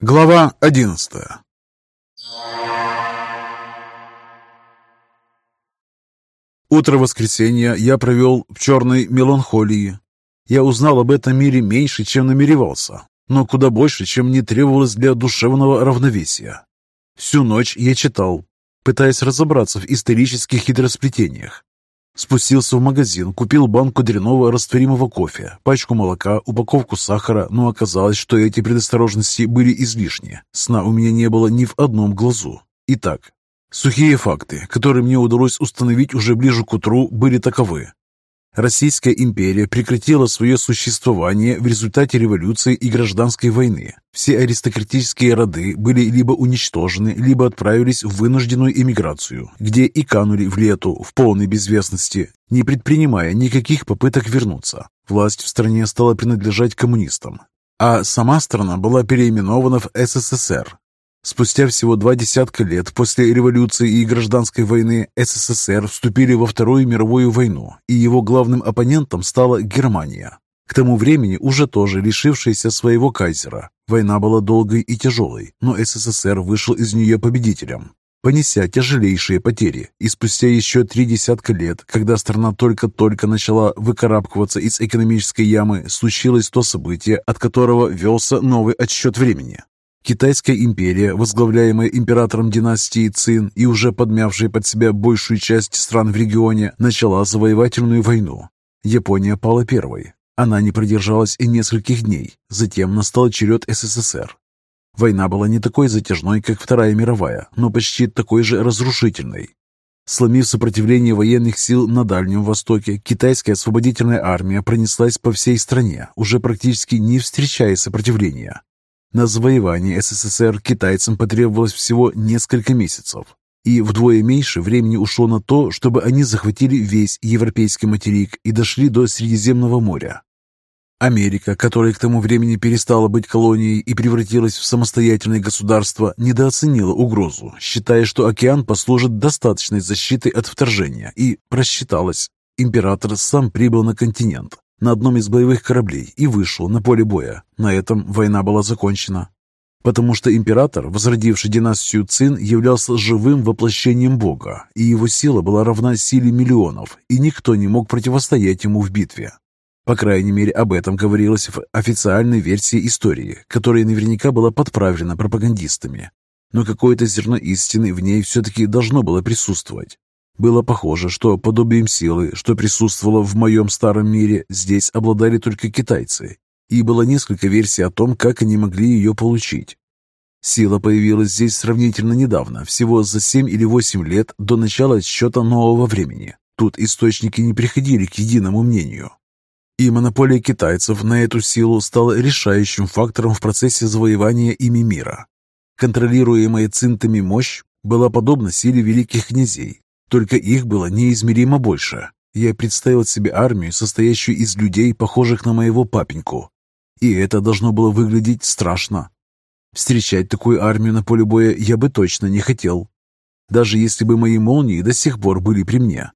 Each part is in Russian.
Глава одиннадцатая Утро воскресенья я провел в черной меланхолии. Я узнал об этом мире меньше, чем намеревался, но куда больше, чем мне требовалось для душевного равновесия. Всю ночь я читал, пытаясь разобраться в исторических хитросплетениях. Спустился в магазин, купил банку дряного растворимого кофе, пачку молока, упаковку сахара, но оказалось, что эти предосторожности были излишни. Сна у меня не было ни в одном глазу. Итак, сухие факты, которые мне удалось установить уже ближе к утру, были таковы. Российская империя прекратила свое существование в результате революции и гражданской войны. Все аристократические роды были либо уничтожены, либо отправились в вынужденную эмиграцию, где и канули в лету в полной безвестности, не предпринимая никаких попыток вернуться. Власть в стране стала принадлежать коммунистам, а сама страна была переименована в СССР, Спустя всего два десятка лет после революции и гражданской войны СССР вступили во Вторую мировую войну, и его главным оппонентом стала Германия. К тому времени уже тоже лишившаяся своего кайзера. Война была долгой и тяжелой, но СССР вышел из нее победителем, понеся тяжелейшие потери. И спустя еще три десятка лет, когда страна только-только начала выкарабкиваться из экономической ямы, случилось то событие, от которого велся новый отсчет времени. Китайская империя, возглавляемая императором династии Цин и уже подмявшая под себя большую часть стран в регионе, начала завоевательную войну. Япония пала первой. Она не продержалась и нескольких дней. Затем настал черед СССР. Война была не такой затяжной, как Вторая мировая, но почти такой же разрушительной. Сломив сопротивление военных сил на Дальнем Востоке, китайская освободительная армия пронеслась по всей стране, уже практически не встречая сопротивления. На завоевание СССР китайцам потребовалось всего несколько месяцев, и вдвое меньше времени ушло на то, чтобы они захватили весь европейский материк и дошли до Средиземного моря. Америка, которая к тому времени перестала быть колонией и превратилась в самостоятельное государство, недооценила угрозу, считая, что океан послужит достаточной защитой от вторжения, и просчиталась. Император сам прибыл на континент, на одном из боевых кораблей и вышел на поле боя. На этом война была закончена. Потому что император, возродивший династию Цин, являлся живым воплощением Бога, и его сила была равна силе миллионов, и никто не мог противостоять ему в битве. По крайней мере, об этом говорилось в официальной версии истории, которая наверняка была подправлена пропагандистами. Но какое-то зерно истины в ней все-таки должно было присутствовать. Было похоже, что подобием силы, что присутствовало в моем старом мире, здесь обладали только китайцы, и было несколько версий о том, как они могли ее получить. Сила появилась здесь сравнительно недавно, всего за 7 или 8 лет до начала отсчета нового времени. Тут источники не приходили к единому мнению. И монополия китайцев на эту силу стала решающим фактором в процессе завоевания ими мира. Контролируемая цинтами мощь была подобна силе великих князей, только их было неизмеримо больше. Я представил себе армию, состоящую из людей, похожих на моего папеньку. И это должно было выглядеть страшно. Встречать такую армию на поле боя я бы точно не хотел. Даже если бы мои молнии до сих пор были при мне.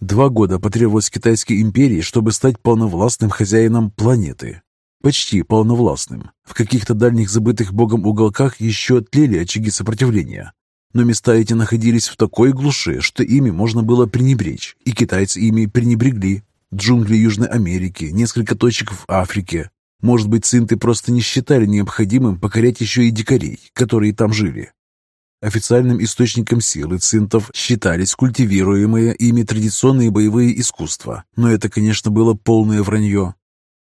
Два года потребовалось Китайской империи, чтобы стать полновластным хозяином планеты. Почти полновластным. В каких-то дальних забытых богом уголках еще тлели очаги сопротивления. Но места эти находились в такой глуши, что ими можно было пренебречь, и китайцы ими пренебрегли. Джунгли Южной Америки, несколько точек в Африке. Может быть, цинты просто не считали необходимым покорять еще и дикарей, которые там жили. Официальным источником силы цинтов считались культивируемые ими традиционные боевые искусства, но это, конечно, было полное вранье.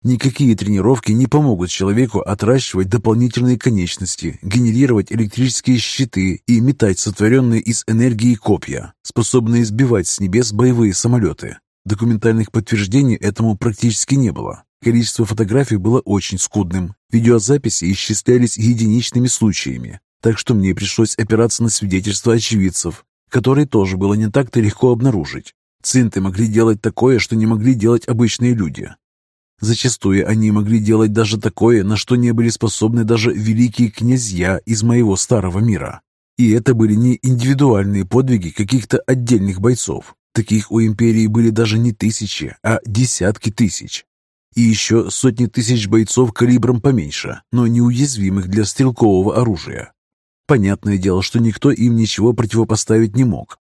Никакие тренировки не помогут человеку отращивать дополнительные конечности, генерировать электрические щиты и метать сотворенные из энергии копья, способные сбивать с небес боевые самолеты. Документальных подтверждений этому практически не было. Количество фотографий было очень скудным. Видеозаписи исчислялись единичными случаями, так что мне пришлось опираться на свидетельства очевидцев, которые тоже было не так-то легко обнаружить. Цинты могли делать такое, что не могли делать обычные люди. Зачастую они могли делать даже такое, на что не были способны даже великие князья из моего старого мира. И это были не индивидуальные подвиги каких-то отдельных бойцов. Таких у империи были даже не тысячи, а десятки тысяч. И еще сотни тысяч бойцов калибром поменьше, но неуязвимых для стрелкового оружия. Понятное дело, что никто им ничего противопоставить не мог.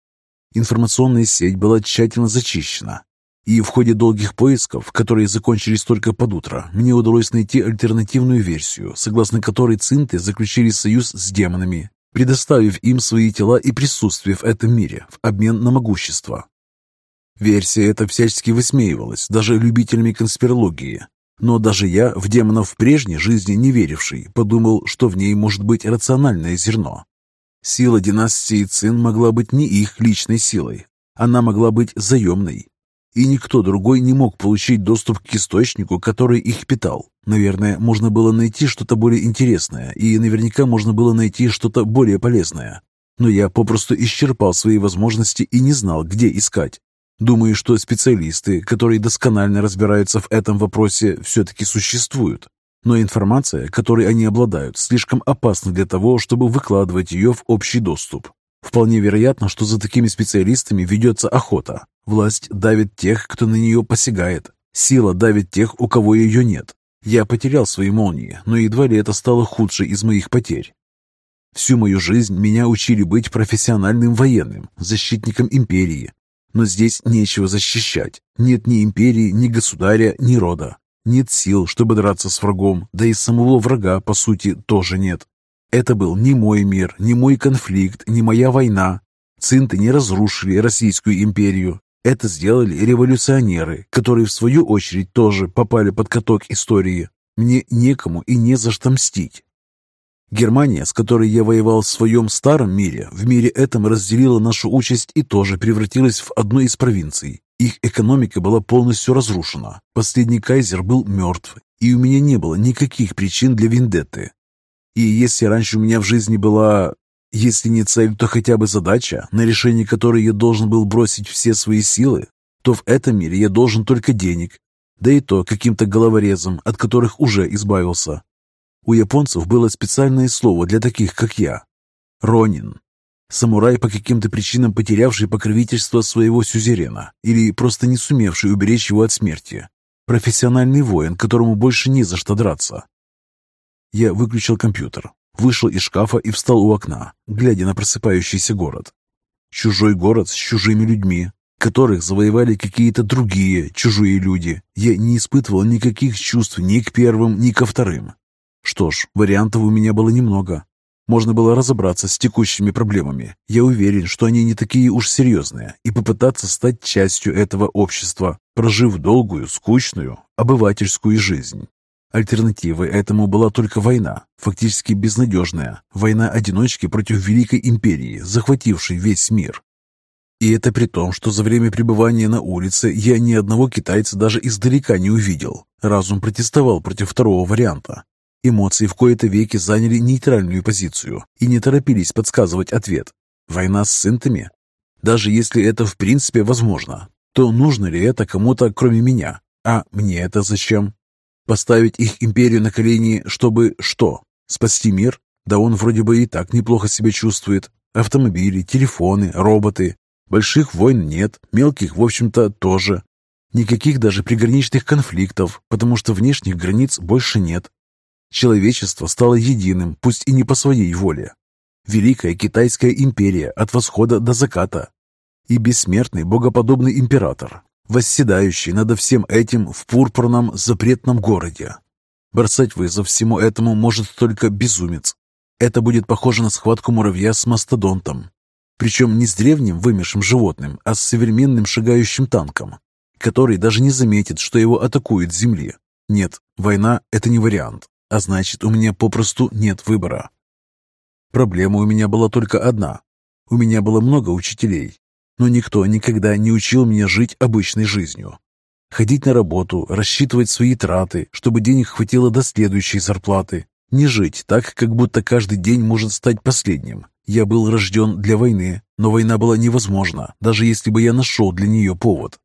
Информационная сеть была тщательно зачищена, и в ходе долгих поисков, которые закончились только под утро, мне удалось найти альтернативную версию, согласно которой цинты заключили союз с демонами, предоставив им свои тела и присутствие в этом мире в обмен на могущество. Версия эта всячески высмеивалась даже любителями конспирологии. Но даже я, в демонов прежней жизни не веривший, подумал, что в ней может быть рациональное зерно. Сила династии Цин могла быть не их личной силой. Она могла быть заемной, и никто другой не мог получить доступ к источнику, который их питал. Наверное, можно было найти что-то более интересное, и наверняка можно было найти что-то более полезное. Но я попросту исчерпал свои возможности и не знал, где искать. Думаю, что специалисты, которые досконально разбираются в этом вопросе, все-таки существуют. Но информация, которой они обладают, слишком опасна для того, чтобы выкладывать ее в общий доступ. Вполне вероятно, что за такими специалистами ведется охота. Власть давит тех, кто на нее посягает. Сила давит тех, у кого ее нет. Я потерял свои молнии, но едва ли это стало худшей из моих потерь. Всю мою жизнь меня учили быть профессиональным военным, защитником империи. Но здесь нечего защищать. Нет ни империи, ни государя, ни рода. Нет сил, чтобы драться с врагом, да и самого врага, по сути, тоже нет. Это был не мой мир, не мой конфликт, не моя война. Цинты не разрушили Российскую империю. Это сделали революционеры, которые в свою очередь тоже попали под каток истории. Мне некому и не за что мстить. Германия, с которой я воевал в своем старом мире, в мире этом разделила нашу участь и тоже превратилась в одну из провинций. Их экономика была полностью разрушена. Последний кайзер был мертв, и у меня не было никаких причин для вендетты. И если раньше у меня в жизни была, если не цель, то хотя бы задача, на решение которой я должен был бросить все свои силы, то в этом мире я должен только денег, да и то каким-то головорезом, от которых уже избавился. У японцев было специальное слово для таких, как я – ронин. Самурай, по каким-то причинам потерявший покровительство своего сюзерена или просто не сумевший уберечь его от смерти. Профессиональный воин, которому больше не за что драться. Я выключил компьютер, вышел из шкафа и встал у окна, глядя на просыпающийся город. Чужой город с чужими людьми, которых завоевали какие-то другие чужие люди. Я не испытывал никаких чувств ни к первым, ни ко вторым. Что ж, вариантов у меня было немного. Можно было разобраться с текущими проблемами. Я уверен, что они не такие уж серьезные, и попытаться стать частью этого общества, прожив долгую, скучную, обывательскую жизнь. Альтернативой этому была только война, фактически безнадежная, война-одиночки против Великой Империи, захватившей весь мир. И это при том, что за время пребывания на улице я ни одного китайца даже издалека не увидел. Разум протестовал против второго варианта. Эмоции в кои-то веки заняли нейтральную позицию и не торопились подсказывать ответ. Война с синтами? Даже если это в принципе возможно, то нужно ли это кому-то, кроме меня? А мне это зачем? Поставить их империю на колени, чтобы что? Спасти мир? Да он вроде бы и так неплохо себя чувствует. Автомобили, телефоны, роботы. Больших войн нет, мелких, в общем-то, тоже. Никаких даже приграничных конфликтов, потому что внешних границ больше нет. Человечество стало единым, пусть и не по своей воле. Великая Китайская империя от восхода до заката. И бессмертный богоподобный император, восседающий над всем этим в пурпурном запретном городе. Бросать вызов всему этому может только безумец. Это будет похоже на схватку муравья с мастодонтом. Причем не с древним вымершим животным, а с современным шагающим танком, который даже не заметит, что его атакуют земли. Нет, война – это не вариант, а значит, у меня попросту нет выбора. Проблема у меня была только одна. У меня было много учителей, но никто никогда не учил меня жить обычной жизнью. Ходить на работу, рассчитывать свои траты, чтобы денег хватило до следующей зарплаты. Не жить так, как будто каждый день может стать последним. Я был рожден для войны, но война была невозможна, даже если бы я нашел для нее повод.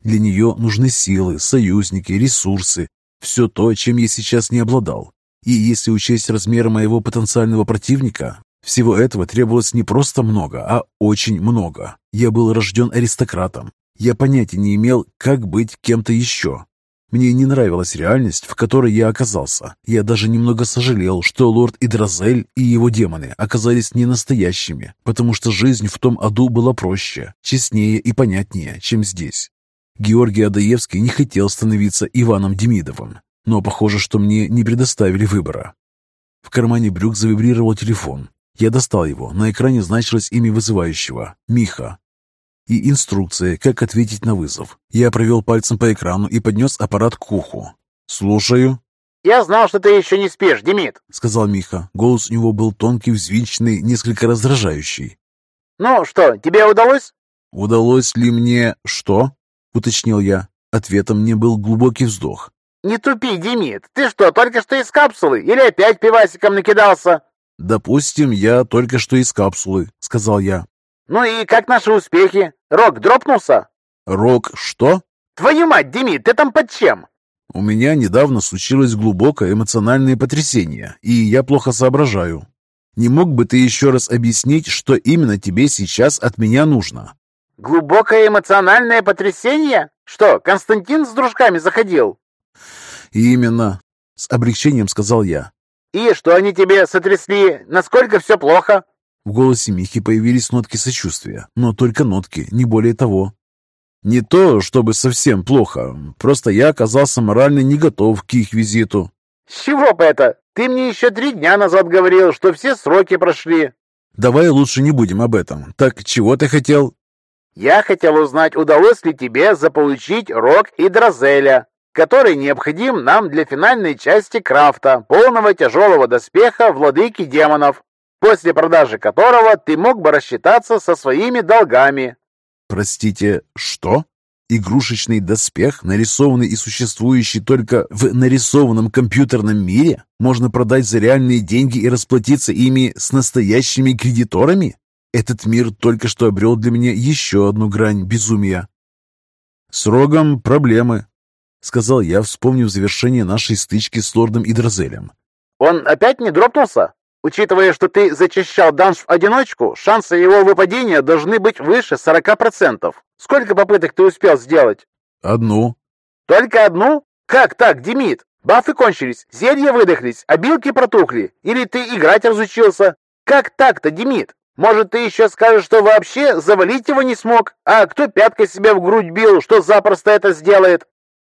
Для нее нужны силы, союзники, ресурсы, все то, чем я сейчас не обладал. И если учесть размеры моего потенциального противника, всего этого требовалось не просто много, а очень много. Я был рожден аристократом. Я понятия не имел, как быть кем-то еще. Мне не нравилась реальность, в которой я оказался. Я даже немного сожалел, что лорд Идразель и его демоны оказались не настоящими, потому что жизнь в том аду была проще, честнее и понятнее, чем здесь. Георгий Адаевский не хотел становиться Иваном Демидовым, но похоже, что мне не предоставили выбора. В кармане брюк завибрировал телефон. Я достал его. На экране значилось имя вызывающего – Миха и инструкция, как ответить на вызов. Я провел пальцем по экрану и поднес аппарат к уху. «Слушаю». «Я знал, что ты еще не спишь, Демид», — сказал Миха. Голос у него был тонкий, взвинченный, несколько раздражающий. «Ну что, тебе удалось?» «Удалось ли мне что?» — уточнил я. Ответом мне был глубокий вздох. «Не тупи, Демид. Ты что, только что из капсулы? Или опять пивасиком накидался?» «Допустим, я только что из капсулы», — сказал я. «Ну и как наши успехи? Рок дропнулся?» «Рок что?» «Твою мать, Демид, ты там под чем?» «У меня недавно случилось глубокое эмоциональное потрясение, и я плохо соображаю. Не мог бы ты еще раз объяснить, что именно тебе сейчас от меня нужно?» «Глубокое эмоциональное потрясение? Что, Константин с дружками заходил?» «Именно», — с облегчением сказал я. «И что они тебе сотрясли? Насколько все плохо?» В голосе Михи появились нотки сочувствия, но только нотки, не более того. Не то, чтобы совсем плохо, просто я оказался морально не готов к их визиту. «С чего бы это? Ты мне еще три дня назад говорил, что все сроки прошли». «Давай лучше не будем об этом. Так чего ты хотел?» «Я хотел узнать, удалось ли тебе заполучить рог и дрозеля, который необходим нам для финальной части крафта, полного тяжелого доспеха владыки демонов после продажи которого ты мог бы рассчитаться со своими долгами». «Простите, что?» Игрушечный доспех, нарисованный и существующий только в нарисованном компьютерном мире, можно продать за реальные деньги и расплатиться ими с настоящими кредиторами? Этот мир только что обрел для меня еще одну грань безумия. «С рогом проблемы», — сказал я, вспомнив завершение нашей стычки с лордом Идрозелем. «Он опять не дропнулся?» Учитывая, что ты зачищал данж в одиночку, шансы его выпадения должны быть выше 40%. Сколько попыток ты успел сделать? Одну. Только одну? Как так, Демид? Бафы кончились, зелья выдохлись, а билки протухли. Или ты играть разучился? Как так-то, Демид? Может, ты еще скажешь, что вообще завалить его не смог? А кто пяткой себя в грудь бил, что запросто это сделает?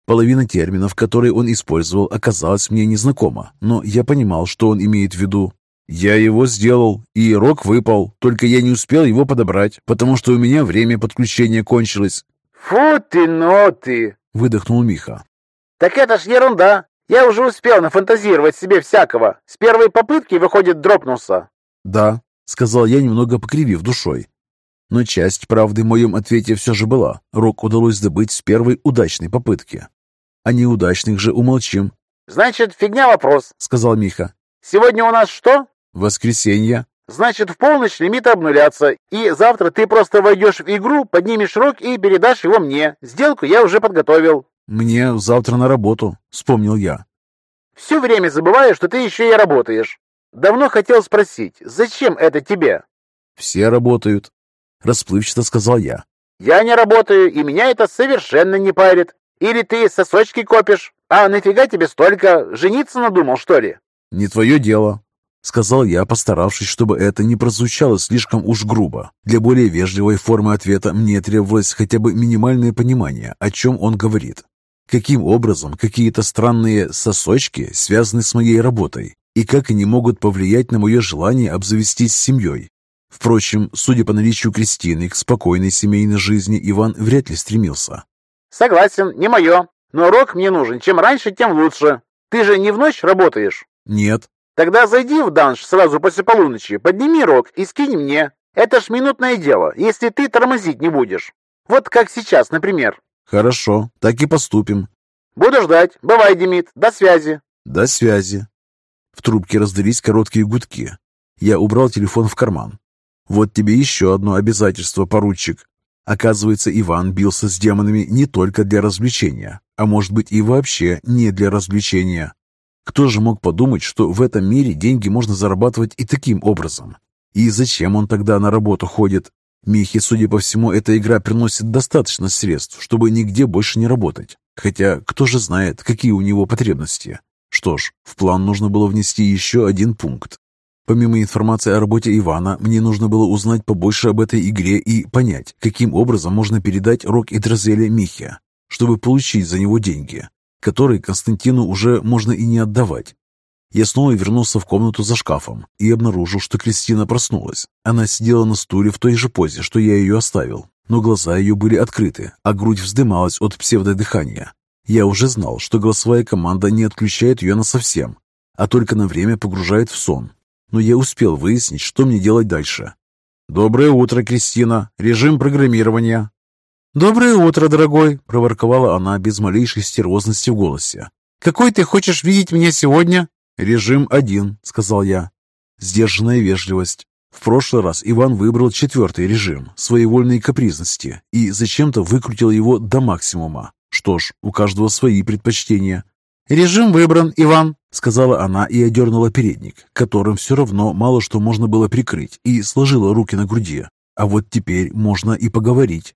Половина терминов, которые он использовал, оказалась мне незнакома, но я понимал, что он имеет в виду. «Я его сделал, и рог выпал, только я не успел его подобрать, потому что у меня время подключения кончилось». «Фу ты, но ты!» — выдохнул Миха. «Так это ж ерунда. Я уже успел нафантазировать себе всякого. С первой попытки, выходит, дропнулся». «Да», — сказал я, немного покривив душой. Но часть правды в моем ответе все же была. Рог удалось добыть с первой удачной попытки. О неудачных же умолчим. «Значит, фигня вопрос», — сказал Миха. «Сегодня у нас что?» Воскресенье. Значит, в полночь лимиты обнулятся, и завтра ты просто войдешь в игру, поднимешь рог и передашь его мне. Сделку я уже подготовил. Мне завтра на работу, вспомнил я. Все время забываю, что ты еще и работаешь. Давно хотел спросить, зачем это тебе? Все работают, расплывчато сказал я. Я не работаю, и меня это совершенно не парит. Или ты сосочки копишь? А нафига тебе столько? Жениться надумал, что ли? Не твое дело, Сказал я, постаравшись, чтобы это не прозвучало слишком уж грубо. Для более вежливой формы ответа мне требовалось хотя бы минимальное понимание, о чем он говорит. Каким образом какие-то странные сосочки связаны с моей работой, и как они могут повлиять на мое желание обзавестись семьей. Впрочем, судя по наличию Кристины, к спокойной семейной жизни Иван вряд ли стремился. «Согласен, не мое. Но урок мне нужен. Чем раньше, тем лучше. Ты же не в ночь работаешь?» «Нет», Тогда зайди в данж сразу после полуночи, подними рог и скинь мне. Это ж минутное дело, если ты тормозить не будешь. Вот как сейчас, например. Хорошо, так и поступим. Буду ждать. Бывай, Демид. До связи. До связи. В трубке раздались короткие гудки. Я убрал телефон в карман. Вот тебе еще одно обязательство, поручик. Оказывается, Иван бился с демонами не только для развлечения, а может быть и вообще не для развлечения. Кто же мог подумать, что в этом мире деньги можно зарабатывать и таким образом? И зачем он тогда на работу ходит? Михе, судя по всему, эта игра приносит достаточно средств, чтобы нигде больше не работать. Хотя кто же знает, какие у него потребности. Что ж, в план нужно было внести еще один пункт. Помимо информации о работе Ивана, мне нужно было узнать побольше об этой игре и понять, каким образом можно передать Рок и Дрозеля Михе, чтобы получить за него деньги, которые Константину уже можно и не отдавать. Я снова вернулся в комнату за шкафом и обнаружил, что Кристина проснулась. Она сидела на стуле в той же позе, что я ее оставил, но глаза ее были открыты, а грудь вздымалась от псевдодыхания. Я уже знал, что голосовая команда не отключает ее насовсем, а только на время погружает в сон. Но я успел выяснить, что мне делать дальше. «Доброе утро, Кристина. Режим программирования». «Доброе утро, дорогой», — проворковала она без малейшей стервозности в голосе. «Какой ты хочешь видеть меня сегодня?» «Режим один», — сказал я. Сдержанная вежливость. В прошлый раз Иван выбрал четвертый режим своевольной капризности и зачем-то выкрутил его до максимума. Что ж, у каждого свои предпочтения. «Режим выбран, Иван», — сказала она и одернула передник, которым все равно мало что можно было прикрыть, и сложила руки на груди. А вот теперь можно и поговорить.